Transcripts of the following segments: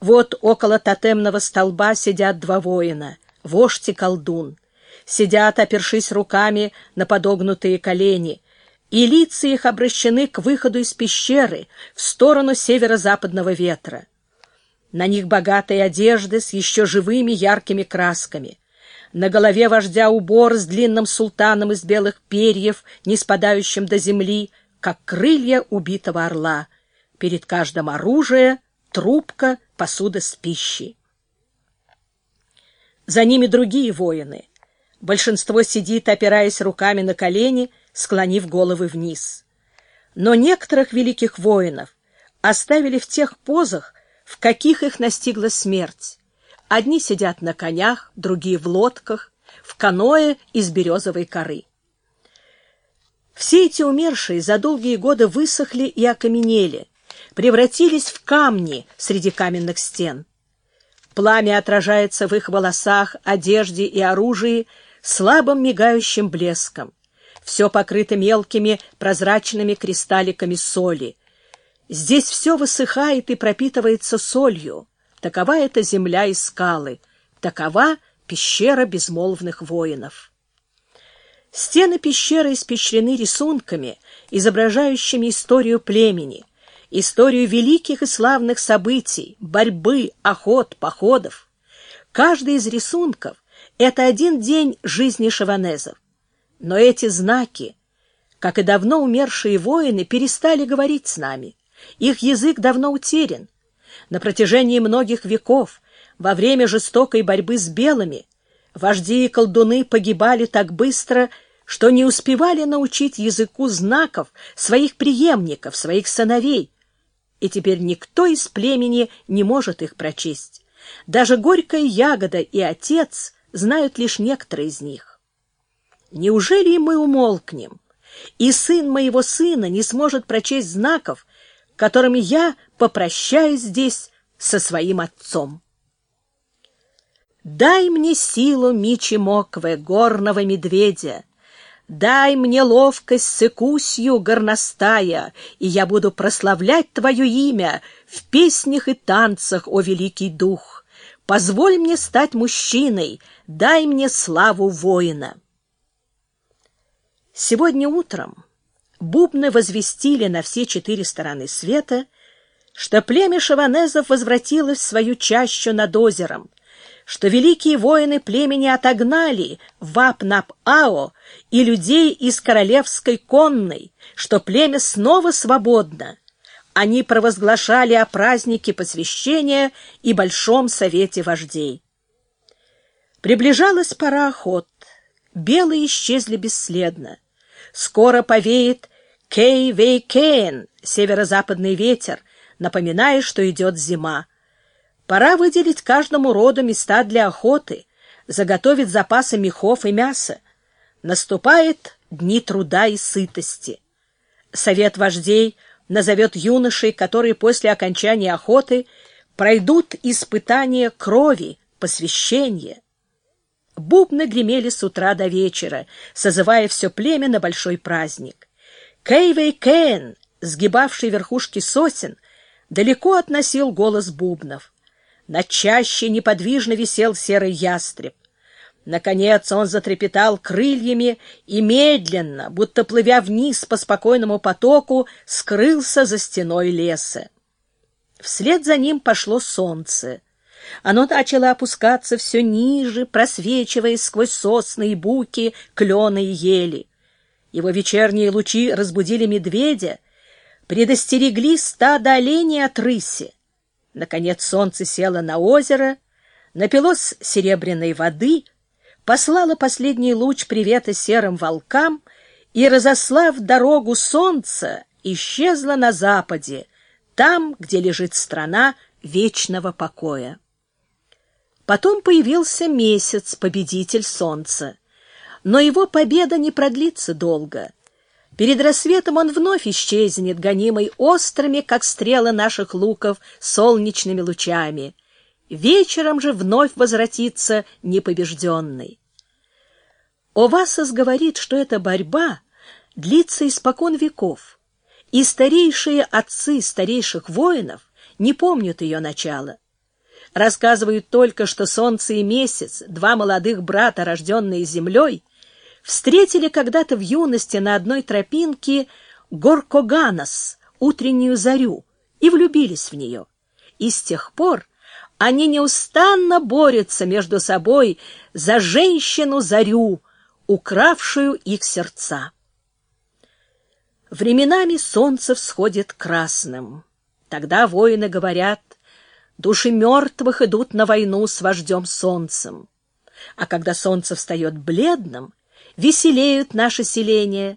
Вот около тотемного столба сидят два воина, вождь и колдун. Сидят, опершись руками на подогнутые колени, и лица их обращены к выходу из пещеры в сторону северо-западного ветра. На них богатые одежды с еще живыми яркими красками. На голове вождя убор с длинным султаном из белых перьев, не спадающим до земли, как крылья убитого орла. Перед каждым оружие, трубка, посуда с пищей. За ними другие воины. Большинство сидит, опираясь руками на колени, склонив головы вниз. Но некоторых великих воинов оставили в тех позах, в каких их настигла смерть. Одни сидят на конях, другие в лодках, в каное из березовой коры. Все эти умершие за долгие годы высохли и окаменели, превратились в камни среди каменных стен. Пламя отражается в их волосах, одежде и оружии слабым мигающим блеском. Все покрыто мелкими прозрачными кристалликами соли. Здесь все высыхает и пропитывается солью. Такова эта земля и скалы. Такова пещера безмолвных воинов. Стены пещеры испещрены рисунками, изображающими историю племени, историю великих и славных событий, борьбы, охот, походов. Каждый из рисунков — это один день жизни шаванезов. Но эти знаки, как и давно умершие воины, перестали говорить с нами. Их язык давно утерян. На протяжении многих веков, во время жестокой борьбы с белыми, Вожди и колдуны погибали так быстро, что не успевали научить языку знаков своих преемников, своих сыновей. И теперь никто из племени не может их прочесть. Даже горькая ягода и отец знают лишь некоторые из них. Неужели мы умолкнем, и сын моего сына не сможет прочесть знаков, которыми я попрощаюсь здесь со своим отцом? Дай мне силу Мичи Мокве, горного медведя, Дай мне ловкость сыкусью горностая, И я буду прославлять твое имя В песнях и танцах, о великий дух. Позволь мне стать мужчиной, Дай мне славу воина. Сегодня утром бубны возвестили на все четыре стороны света, что племя шаванезов возвратилось в свою чащу над озером, что великие воины племени отогнали Вап-Нап-Ао и людей из королевской конной, что племя снова свободно. Они провозглашали о празднике посвящения и большом совете вождей. Приближалась пора охот. Белые исчезли бесследно. Скоро повеет Кей-Вей-Кейн, северо-западный ветер, напоминая, что идет зима. Пора выделить каждому роду места для охоты, заготовить запасы мехов и мяса. Наступает дни труда и сытости. Совет вождей назовет юношей, которые после окончания охоты пройдут испытание крови, посвящение. Бубны гремели с утра до вечера, созывая все племя на большой праздник. Кейвей Кен, сгибавший верхушки сосен, далеко относил голос бубнов. На чаще неподвижно висел серый ястреб. Наконец он затрепетал крыльями и медленно, будто плывя вниз по спокойному потоку, скрылся за стеной леса. Вслед за ним пошло солнце. Оно начало опускаться все ниже, просвечивая сквозь сосны и буки, клены и ели. Его вечерние лучи разбудили медведя, предостерегли стадо оленей от рыси. Наконец солнце село на озеро, напилось серебряной воды, послало последний луч привета серым волкам и, разослав дорогу солнца, исчезло на западе, там, где лежит страна вечного покоя. Потом появился месяц, победитель солнца. Но его победа не продлится долго. Перед рассветом он вновь исчезнет, гонимый острыми, как стрелы наших луков, солнечными лучами. Вечером же вновь возвратится непобежденный. Овасос говорит, что эта борьба длится испокон веков, и старейшие отцы старейших воинов не помнят ее начала. Рассказывают только, что солнце и месяц, два молодых брата, рожденные землей, встретили когда-то в юности на одной тропинке Горкоганос, утреннюю зарю, и влюбились в нее. И с тех пор они неустанно борются между собой за женщину-зарю, укравшую их сердца. Временами солнце всходит красным. Тогда воины говорят, души мертвых идут на войну с вождем солнцем. А когда солнце встает бледным, веселеют наши селения,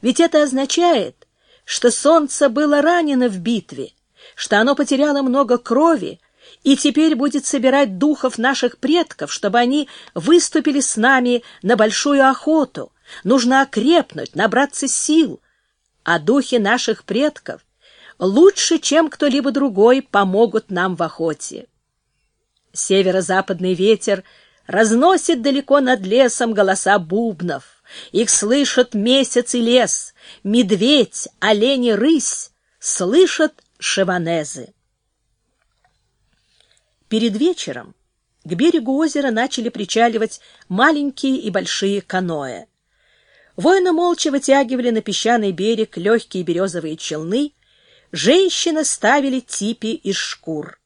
ведь это означает, что солнце было ранено в битве, что оно потеряло много крови и теперь будет собирать духов наших предков, чтобы они выступили с нами на большую охоту. Нужно окрепнуть, набраться сил. А духи наших предков лучше, чем кто-либо другой, помогут нам в охоте. Северо-западный ветер разносит далеко над лесом голоса бубнов. Их слышат месяц и лес, медведь, олень и рысь, слышат шиванезы. Перед вечером к берегу озера начали причаливать маленькие и большие каноэ. Воины молча вытягивали на песчаный берег легкие березовые челны, женщины ставили типи из шкур.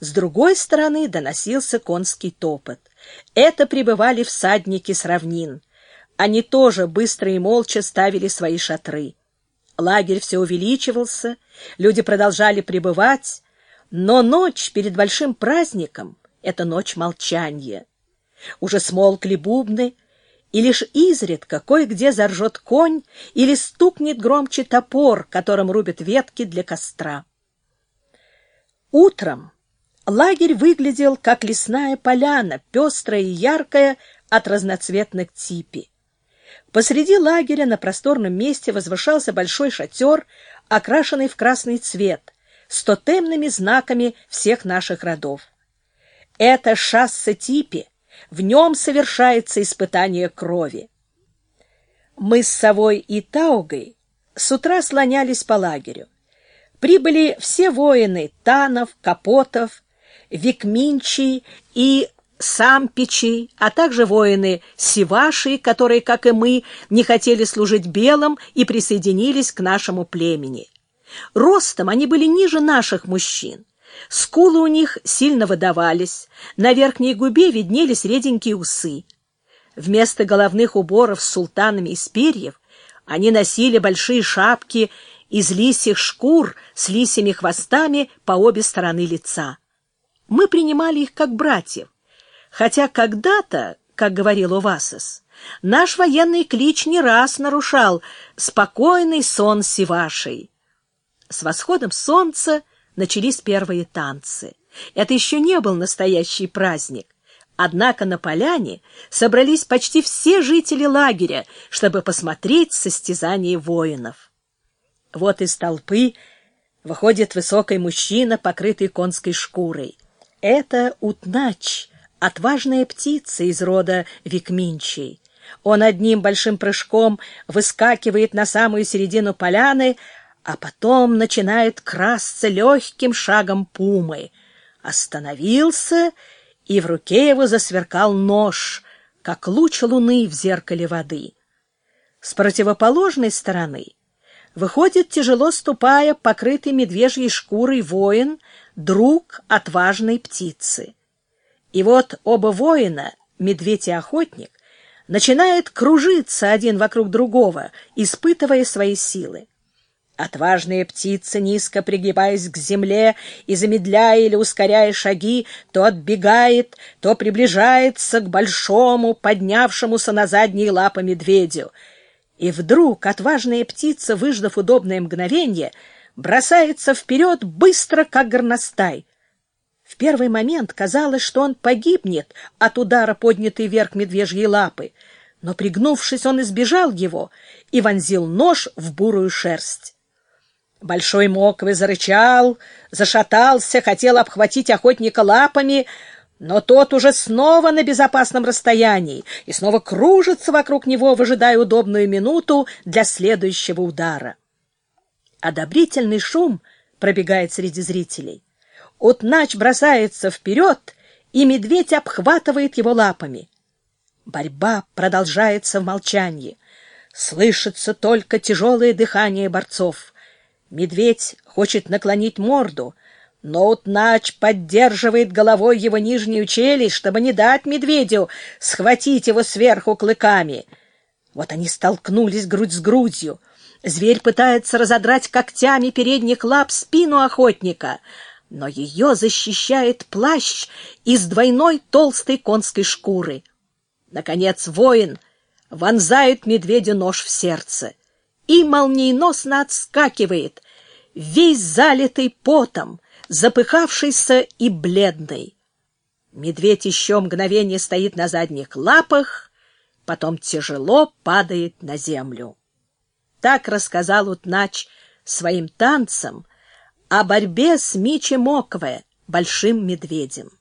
С другой стороны доносился конский топот. Это прибывали всадники с равнин. Они тоже быстро и молча ставили свои шатры. Лагерь все увеличивался, люди продолжали пребывать, но ночь перед большим праздником — это ночь молчания. Уже смолкли бубны, и лишь изредка кое-где заржет конь или стукнет громче топор, которым рубят ветки для костра. Утром лагерь выглядел, как лесная поляна, пестрая и яркая от разноцветных типи. Посреди лагеря на просторном месте возвышался большой шатер, окрашенный в красный цвет, с тотемными знаками всех наших родов. Это шасса типи, в нем совершается испытание крови. Мы с Совой и Таугой с утра слонялись по лагерю. Прибыли все воины Танов, Капотов, Викминчий и Сампичи, а также воины Сиваши, которые, как и мы, не хотели служить белым и присоединились к нашему племени. Ростом они были ниже наших мужчин. Скулы у них сильно выдавались, на верхней губе виднелись реденькие усы. Вместо головных уборов с султанами из перьев они носили большие шапки из лисьих шкур с лисьими хвостами по обе стороны лица. Мы принимали их как братьев, хотя когда-то, как говорил Увасос, наш военный клич не раз нарушал спокойный сон Сивашей. С восходом солнца начались первые танцы. Это еще не был настоящий праздник. Однако на поляне собрались почти все жители лагеря, чтобы посмотреть состязание воинов. Вот из толпы выходит высокий мужчина, покрытый конской шкурой. Это Утнач, отважная птица из рода Викминчей. Он одним большим прыжком выскакивает на самую середину поляны, а потом начинает красться легким шагом пумы. Остановился, и в руке его засверкал нож, как луч луны в зеркале воды. С противоположной стороны выходит, тяжело ступая, покрытый медвежьей шкурой воин, друг отважной птицы. И вот оба воина, медведь и охотник, начинают кружиться один вокруг другого, испытывая свои силы. Отважная птица, низко пригибаясь к земле и замедляя или ускоряя шаги, то отбегает, то приближается к большому, поднявшемуся на задние лапы медведю. И вдруг отважная птица, выждав удобное мгновение, бросается вперед быстро, как горностай. В первый момент казалось, что он погибнет от удара поднятой вверх медвежьей лапы, но, пригнувшись, он избежал его и вонзил нож в бурую шерсть. Большой моквы зарычал, зашатался, хотел обхватить охотника лапами, но тот уже снова на безопасном расстоянии и снова кружится вокруг него, выжидая удобную минуту для следующего удара. Одобрительный шум пробегает среди зрителей. Утнач бросается вперед, и медведь обхватывает его лапами. Борьба продолжается в молчании. Слышится только тяжелое дыхание борцов. Медведь хочет наклонить морду, но Утнач поддерживает головой его нижнюю челюсть, чтобы не дать медведю схватить его сверху клыками. Вот они столкнулись грудь с грудью. Зверь пытается разодрать когтями передних лап спину охотника, но ее защищает плащ из двойной толстой конской шкуры. Наконец воин вонзает медведю нож в сердце и молниеносно отскакивает, весь залитый потом, запыхавшийся и бледный. Медведь еще мгновение стоит на задних лапах, потом тяжело падает на землю. Так рассказал Утнач своим танцам о борьбе с Мичи Мокве, большим медведем.